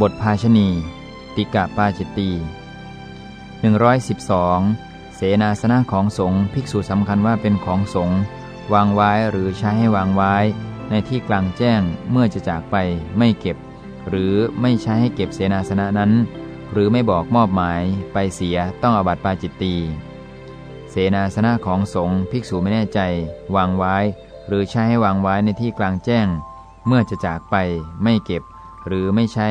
บทภาชณี ติกะปาจิตตี112 เสนาสนะของสงฆ์ภิกษุสำคัญว่าเป็นของสงฆ์วางไว้หรือใช้ให้วางไว้ ในที่กลางแจ้งเมื่อจะจากไปไม่เก็บ หรือไม่ใช้ให้เก็บเสนาสนะนั้น หรือไม่บอกมอบหมายไปเสียต้องอบัติปาจิตตีเสนาสนะของสงฆ์ภิกษุไม่แน่ใจ วางไว้ หรือใช้ให้วางไว้ในที่กลางแจ้ง เมื่อจะจากไปไม่เก็บ หรือไม่ใช้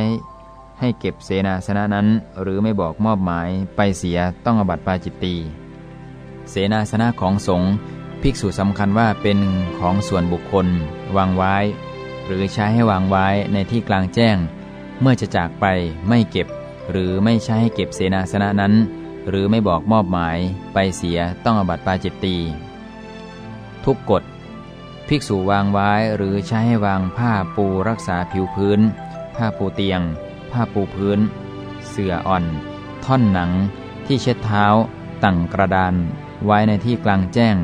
ให้เก็บเสนาสนะนั้น หรือไม่บอกมอบหมายไปเสียต้องอบัติปาจิตตีเสนาสนะของสงฆ์ภิกษุสำคัญว่าเป็นของส่วนบุคคล วางไว้ หรือใช้ให้วางไว้ในที่กลางแจ้ง เมื่อจะจากไปไม่เก็บ หรือไม่ใช้ให้เก็บเสนาสนะนั้น หรือไม่บอกมอบหมายไปเสียต้องอบัติปาจิตตีทุกกฎภิกษุวางไว้หรือใช้ให้วางผ้าปูรักษาผิวพื้น ผ้าปูเตียง ผ้าปูพื้น เสื่ออ่อน ท่อนหนัง ที่เช็ดเท้า ตั้งกระดาน ไว้ในที่กลางแจ้ง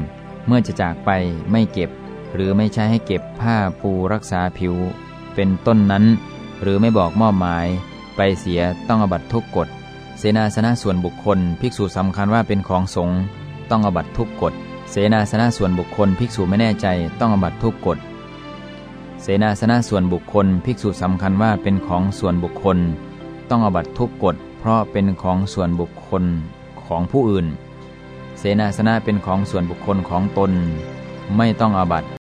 เมื่อจะจากไปไม่เก็บ หรือไม่ใช้ให้เก็บผ้าปูรักษาผิว เป็นต้นนั้น หรือไม่บอกมอบหมาย ไปเสียต้องอบัตทุกกฎ เสนาสนะส่วนบุคคล ภิกษุสำคัญว่าเป็นของสงฆ์ต้องอบัตทุกกฎ เสนาสนะส่วนบุคคล ภิกษุไม่แน่ใจต้องอบัตทุกกฎ เสนาสนะส่วนบุคคล ภิกษุสำคัญว่าเป็นของส่วนบุคคล ต้องอบัตทุกกฎ เพราะเป็นของส่วนบุคคลของผู้อื่น เสนาสนะเป็นของส่วนบุคคลของตน ไม่ต้องอบัต